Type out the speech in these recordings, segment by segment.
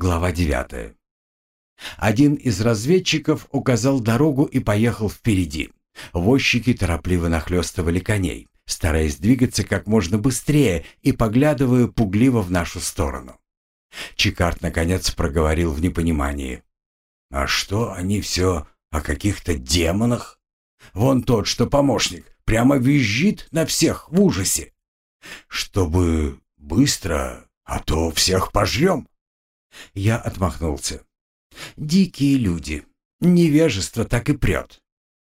Глава 9. Один из разведчиков указал дорогу и поехал впереди. Возчики торопливо нахлестывали коней, стараясь двигаться как можно быстрее и поглядывая пугливо в нашу сторону. Чикард наконец проговорил в непонимании. «А что они все о каких-то демонах? Вон тот, что помощник, прямо визжит на всех в ужасе. Чтобы быстро, а то всех пожрем». Я отмахнулся. «Дикие люди. Невежество так и прет».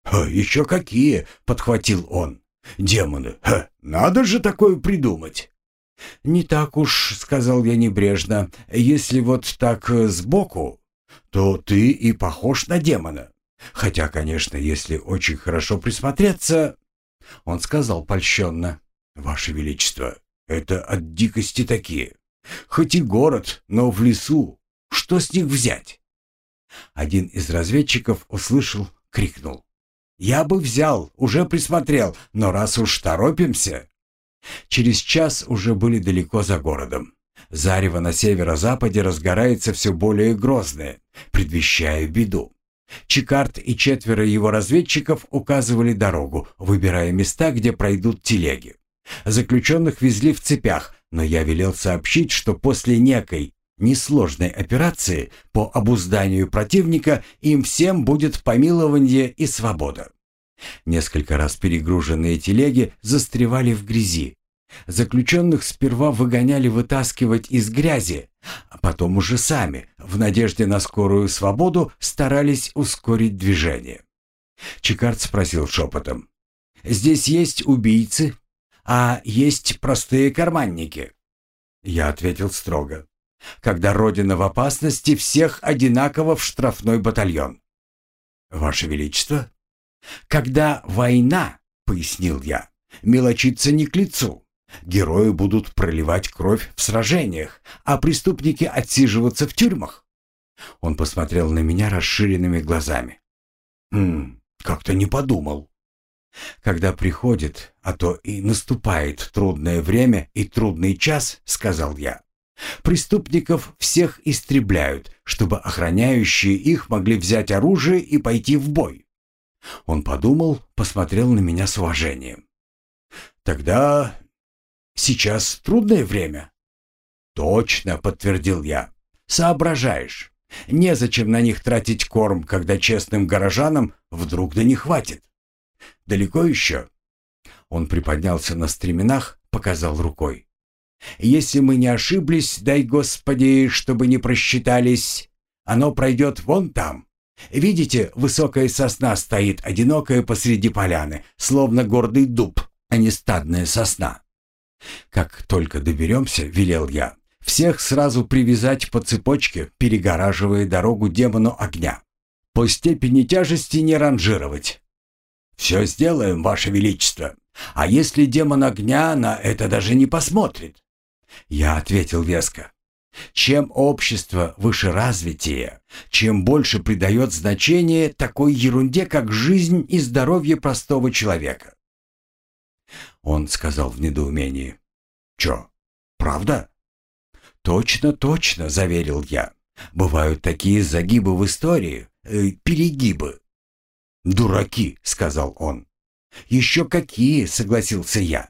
«Ха, «Еще какие!» — подхватил он. «Демоны! Ха, надо же такое придумать!» «Не так уж», — сказал я небрежно. «Если вот так э, сбоку, то ты и похож на демона. Хотя, конечно, если очень хорошо присмотреться...» Он сказал польщенно. «Ваше Величество, это от дикости такие. Хоть и город, но в лесу. Что с них взять?» Один из разведчиков услышал, крикнул. «Я бы взял, уже присмотрел, но раз уж торопимся...» Через час уже были далеко за городом. Зарево на северо-западе разгорается все более грозное, предвещая беду. Чикард и четверо его разведчиков указывали дорогу, выбирая места, где пройдут телеги. Заключенных везли в цепях, но я велел сообщить, что после некой несложной операции по обузданию противника им всем будет помилование и свобода. Несколько раз перегруженные телеги застревали в грязи. Заключенных сперва выгоняли вытаскивать из грязи, а потом уже сами, в надежде на скорую свободу, старались ускорить движение. Чикард спросил шепотом. «Здесь есть убийцы, а есть простые карманники?» Я ответил строго. «Когда Родина в опасности, всех одинаково в штрафной батальон». «Ваше Величество?» «Когда война, — пояснил я, — мелочиться не к лицу. Герои будут проливать кровь в сражениях, а преступники отсиживаться в тюрьмах». Он посмотрел на меня расширенными глазами. «Хм, как-то не подумал». «Когда приходит, а то и наступает трудное время и трудный час, — сказал я, — преступников всех истребляют, чтобы охраняющие их могли взять оружие и пойти в бой. Он подумал, посмотрел на меня с уважением. «Тогда сейчас трудное время?» «Точно», — подтвердил я. «Соображаешь. Незачем на них тратить корм, когда честным горожанам вдруг да не хватит. Далеко еще?» Он приподнялся на стременах, показал рукой. «Если мы не ошиблись, дай Господи, чтобы не просчитались, оно пройдет вон там». Видите, высокая сосна стоит одинокая посреди поляны, словно гордый дуб, а не стадная сосна. Как только доберемся, велел я, всех сразу привязать по цепочке, перегораживая дорогу демону огня. По степени тяжести не ранжировать. «Все сделаем, Ваше Величество. А если демон огня на это даже не посмотрит?» Я ответил веско. Чем общество вышеразвитие, чем больше придает значение такой ерунде, как жизнь и здоровье простого человека. Он сказал в недоумении. «Чё, правда?» «Точно, точно», — заверил я. «Бывают такие загибы в истории, э, перегибы». «Дураки», — сказал он. «Еще какие», — согласился я.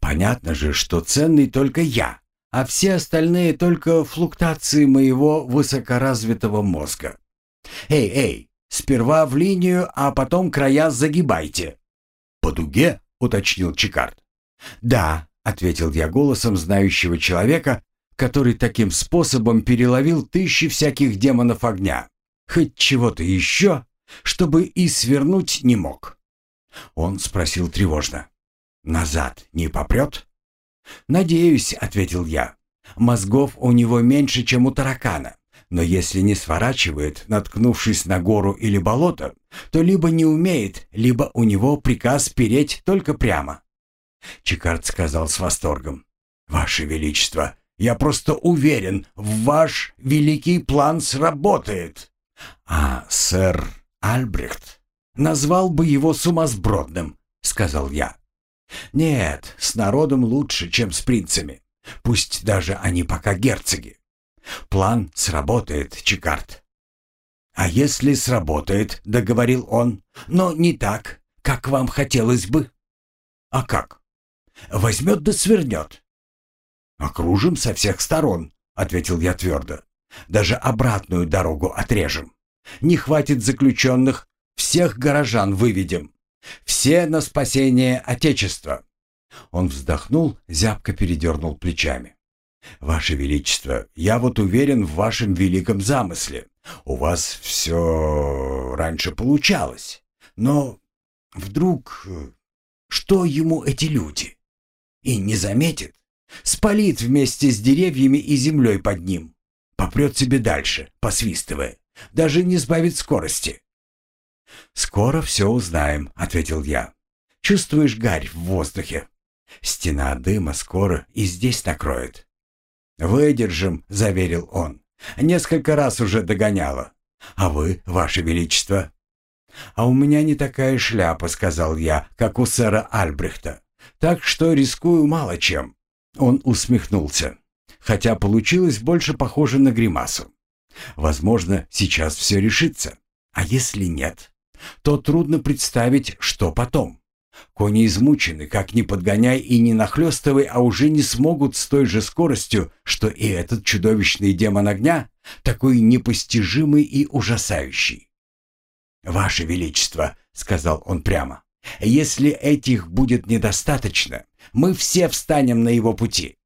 «Понятно же, что ценный только я, а все остальные только флуктуации моего высокоразвитого мозга. Эй, эй, сперва в линию, а потом края загибайте. По дуге, уточнил Чикард. Да, ответил я голосом знающего человека, который таким способом переловил тысячи всяких демонов огня. Хоть чего-то еще, чтобы и свернуть не мог. Он спросил тревожно. «Назад не попрет?» «Надеюсь», — ответил я. «Мозгов у него меньше, чем у таракана. Но если не сворачивает, наткнувшись на гору или болото, то либо не умеет, либо у него приказ переть только прямо». Чикард сказал с восторгом. «Ваше Величество, я просто уверен, ваш великий план сработает». «А сэр Альбрехт назвал бы его сумасбродным», — сказал я. Нет, с народом лучше, чем с принцами. Пусть даже они пока герцоги. План сработает, Чикарт. «А если сработает», — договорил он, — «но не так, как вам хотелось бы». «А как?» «Возьмет да свернет». «Окружим со всех сторон», — ответил я твердо. «Даже обратную дорогу отрежем. Не хватит заключенных, всех горожан выведем. Все на спасение Отечества». Он вздохнул, зябко передернул плечами. «Ваше Величество, я вот уверен в вашем великом замысле. У вас все раньше получалось. Но вдруг... Что ему эти люди? И не заметит. Спалит вместе с деревьями и землей под ним. Попрет себе дальше, посвистывая. Даже не сбавит скорости. «Скоро все узнаем», — ответил я. «Чувствуешь гарь в воздухе? Стена дыма скоро и здесь накроет». «Выдержим», — заверил он. «Несколько раз уже догоняло. А вы, ваше величество?» «А у меня не такая шляпа», — сказал я, — «как у сэра Альбрехта. Так что рискую мало чем». Он усмехнулся, хотя получилось больше похоже на гримасу. «Возможно, сейчас все решится. А если нет, то трудно представить, что потом. Кони измучены, как ни подгоняй и не нахлёстывай, а уже не смогут с той же скоростью, что и этот чудовищный демон огня, такой непостижимый и ужасающий. «Ваше Величество», — сказал он прямо, — «если этих будет недостаточно, мы все встанем на его пути.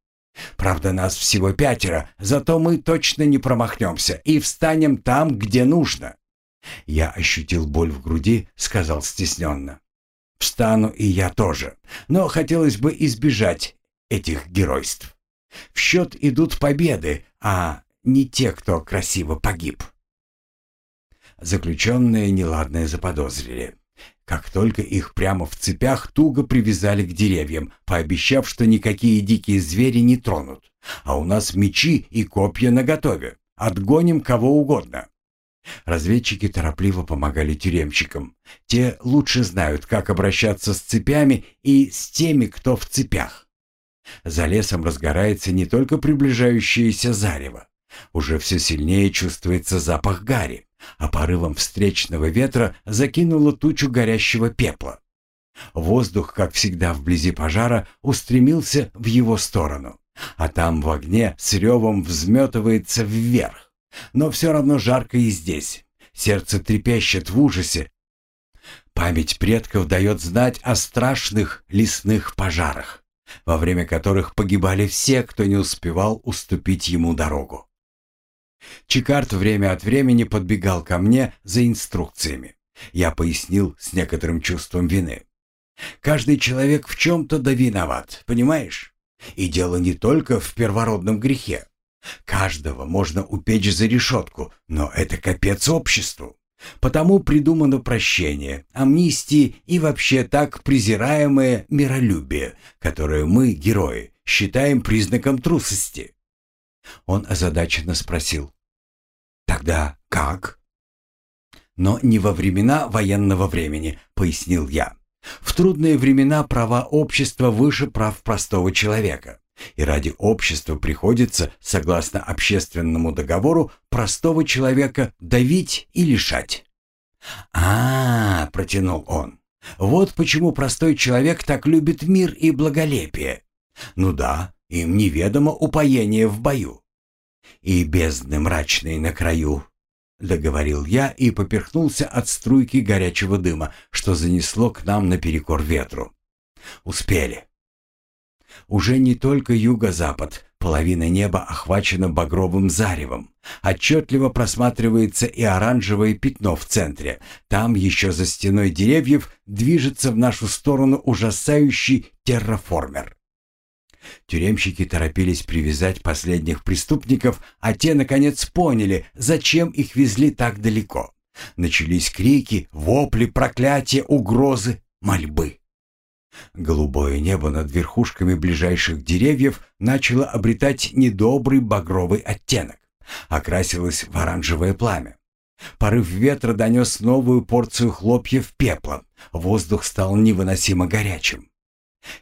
Правда, нас всего пятеро, зато мы точно не промахнемся и встанем там, где нужно». Я ощутил боль в груди, сказал стесненно. Встану и я тоже. Но хотелось бы избежать этих геройств. В счет идут победы, а не те, кто красиво погиб. Заключенные неладное заподозрили. Как только их прямо в цепях туго привязали к деревьям, пообещав, что никакие дикие звери не тронут. А у нас мечи и копья наготове. Отгоним кого угодно. Разведчики торопливо помогали тюремщикам. Те лучше знают, как обращаться с цепями и с теми, кто в цепях. За лесом разгорается не только приближающееся зарево. Уже все сильнее чувствуется запах гари, а порывом встречного ветра закинуло тучу горящего пепла. Воздух, как всегда вблизи пожара, устремился в его сторону, а там в огне с ревом взметывается вверх. Но все равно жарко и здесь. Сердце трепещет в ужасе. Память предков дает знать о страшных лесных пожарах, во время которых погибали все, кто не успевал уступить ему дорогу. Чикарт время от времени подбегал ко мне за инструкциями. Я пояснил с некоторым чувством вины. Каждый человек в чем-то да виноват, понимаешь? И дело не только в первородном грехе. Каждого можно упечь за решетку, но это капец обществу. Потому придумано прощение, амнистии и вообще так презираемое миролюбие, которое мы, герои, считаем признаком трусости. Он озадаченно спросил. «Тогда как?» «Но не во времена военного времени», — пояснил я. «В трудные времена права общества выше прав простого человека. И ради общества приходится, согласно общественному договору, простого человека давить и лишать. а, -а, -а протянул он. «Вот почему простой человек так любит мир и благолепие. Ну да, им неведомо упоение в бою. И бездны мрачные на краю, — договорил я и поперхнулся от струйки горячего дыма, что занесло к нам наперекор ветру. Успели. Уже не только юго-запад, половина неба охвачена багровым заревом. Отчетливо просматривается и оранжевое пятно в центре. Там еще за стеной деревьев движется в нашу сторону ужасающий терраформер. Тюремщики торопились привязать последних преступников, а те, наконец, поняли, зачем их везли так далеко. Начались крики, вопли, проклятия, угрозы, мольбы. Голубое небо над верхушками ближайших деревьев начало обретать недобрый багровый оттенок, окрасилось в оранжевое пламя. Порыв ветра донес новую порцию хлопьев пепла, воздух стал невыносимо горячим.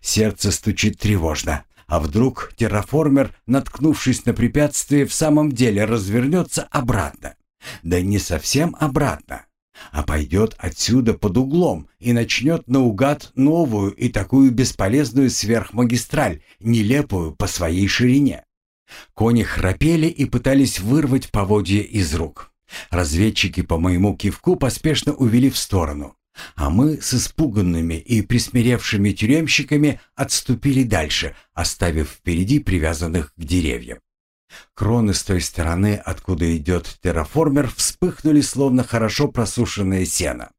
Сердце стучит тревожно, А вдруг терраформер, наткнувшись на препятствие, в самом деле развернется обратно? Да не совсем обратно, а пойдет отсюда под углом и начнет наугад новую и такую бесполезную сверхмагистраль, нелепую по своей ширине. Кони храпели и пытались вырвать поводья из рук. Разведчики по моему кивку поспешно увели в сторону, а мы с испуганными и присмиревшими тюремщиками отступили дальше, оставив впереди привязанных к деревьям. Кроны с той стороны, откуда идет терраформер, вспыхнули, словно хорошо просушенное сено.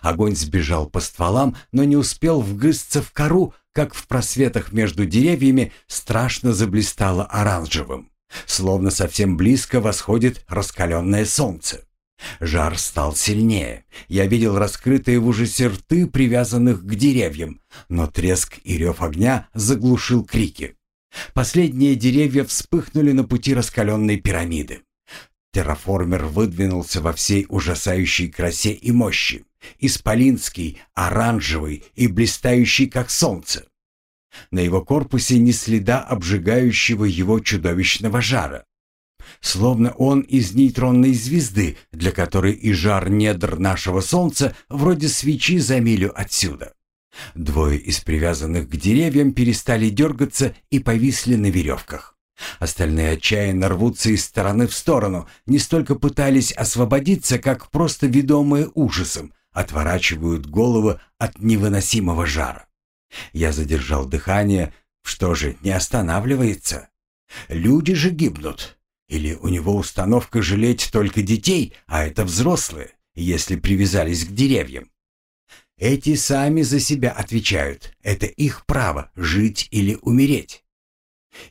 Огонь сбежал по стволам, но не успел вгрызться в кору, как в просветах между деревьями страшно заблистало оранжевым, словно совсем близко восходит раскаленное солнце. Жар стал сильнее. Я видел раскрытые в ужасе рты, привязанных к деревьям, но треск и рев огня заглушил крики. Последние деревья вспыхнули на пути раскаленной пирамиды. Терраформер выдвинулся во всей ужасающей красе и мощи. Исполинский, оранжевый и блистающий, как солнце. На его корпусе ни следа обжигающего его чудовищного жара. Словно он из нейтронной звезды, для которой и жар недр нашего Солнца вроде свечи за милю отсюда. Двое из привязанных к деревьям перестали дергаться и повисли на веревках. Остальные отчаянно рвутся из стороны в сторону, не столько пытались освободиться, как просто ведомые ужасом, отворачивают головы от невыносимого жара. Я задержал дыхание, что же, не останавливается? Люди же гибнут. Или у него установка жалеть только детей, а это взрослые, если привязались к деревьям? Эти сами за себя отвечают. Это их право – жить или умереть.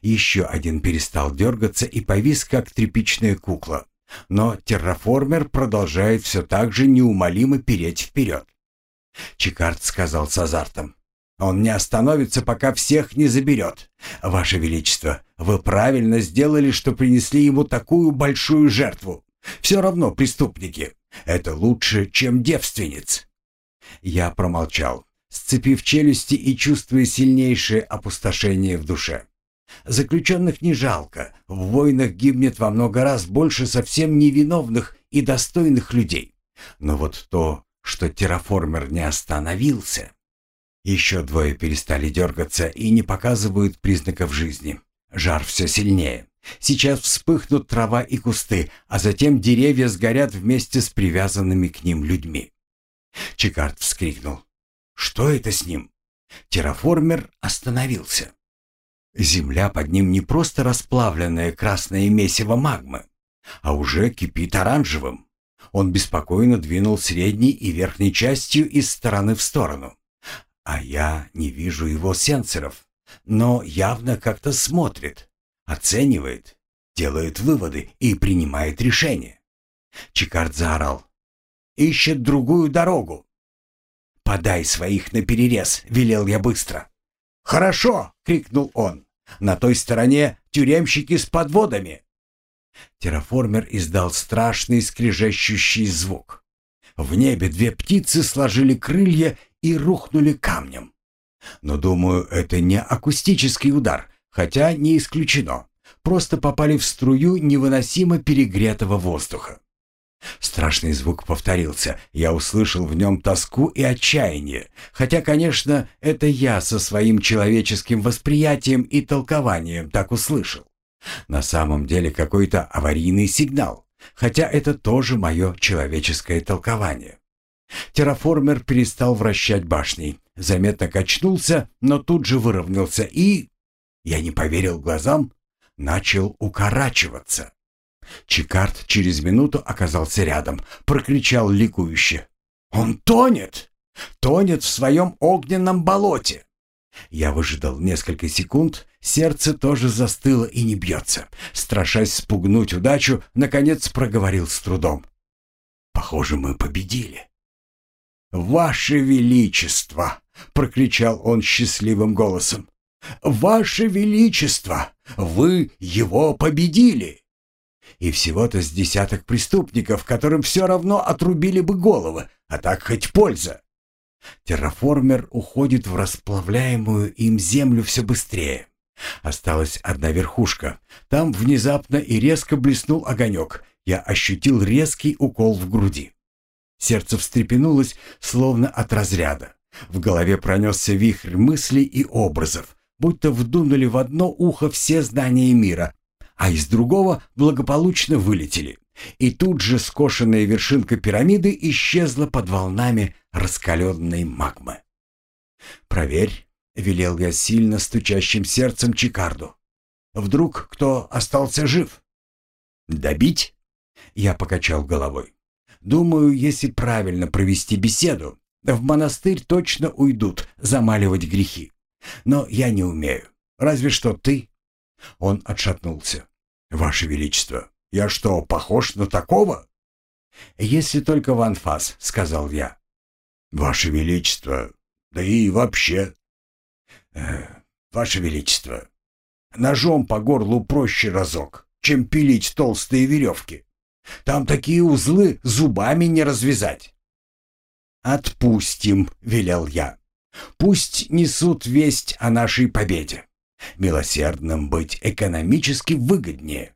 Еще один перестал дергаться и повис, как тряпичная кукла. Но терраформер продолжает все так же неумолимо переть вперед. Чикард сказал с азартом. «Он не остановится, пока всех не заберет. Ваше Величество, вы правильно сделали, что принесли ему такую большую жертву. Все равно преступники. Это лучше, чем девственниц». Я промолчал, сцепив челюсти и чувствуя сильнейшее опустошение в душе. Заключенных не жалко, в войнах гибнет во много раз больше совсем невиновных и достойных людей. Но вот то, что терраформер не остановился... Еще двое перестали дергаться и не показывают признаков жизни. Жар все сильнее. Сейчас вспыхнут трава и кусты, а затем деревья сгорят вместе с привязанными к ним людьми. Чикард вскрикнул. «Что это с ним?» Терраформер остановился. Земля под ним не просто расплавленное красное месиво магмы, а уже кипит оранжевым. Он беспокойно двинул средней и верхней частью из стороны в сторону. А я не вижу его сенсоров, но явно как-то смотрит, оценивает, делает выводы и принимает решение. Чикард заорал ищет другую дорогу. «Подай своих на перерез», — велел я быстро. «Хорошо!» — крикнул он. «На той стороне тюремщики с подводами!» Терраформер издал страшный скрежещущий звук. В небе две птицы сложили крылья и рухнули камнем. Но, думаю, это не акустический удар, хотя не исключено. Просто попали в струю невыносимо перегретого воздуха. Страшный звук повторился. Я услышал в нем тоску и отчаяние. Хотя, конечно, это я со своим человеческим восприятием и толкованием так услышал. На самом деле какой-то аварийный сигнал. Хотя это тоже мое человеческое толкование. Терраформер перестал вращать башней. Заметно качнулся, но тут же выровнялся и... Я не поверил глазам, начал укорачиваться. Чикард через минуту оказался рядом, прокричал ликующе. «Он тонет! Тонет в своем огненном болоте!» Я выждал несколько секунд, сердце тоже застыло и не бьется. Страшась спугнуть удачу, наконец проговорил с трудом. «Похоже, мы победили». «Ваше Величество!» — прокричал он счастливым голосом. «Ваше Величество! Вы его победили!» И всего-то с десяток преступников, которым все равно отрубили бы головы, а так хоть польза. Терраформер уходит в расплавляемую им землю все быстрее. Осталась одна верхушка. Там внезапно и резко блеснул огонек. Я ощутил резкий укол в груди. Сердце встрепенулось, словно от разряда. В голове пронесся вихрь мыслей и образов, будто вдунули в одно ухо все знания мира, а из другого благополучно вылетели. И тут же скошенная вершинка пирамиды исчезла под волнами раскаленной магмы. «Проверь», — велел я сильно стучащим сердцем Чикарду. «Вдруг кто остался жив?» «Добить?» — я покачал головой. «Думаю, если правильно провести беседу, в монастырь точно уйдут замаливать грехи. Но я не умею. Разве что ты». Он отшатнулся. «Ваше Величество, я что, похож на такого?» «Если только в анфас», — сказал я. «Ваше Величество, да и вообще...» э, «Ваше Величество, ножом по горлу проще разок, чем пилить толстые веревки. Там такие узлы зубами не развязать». «Отпустим», — велел я. «Пусть несут весть о нашей победе. Милосердным быть экономически выгоднее».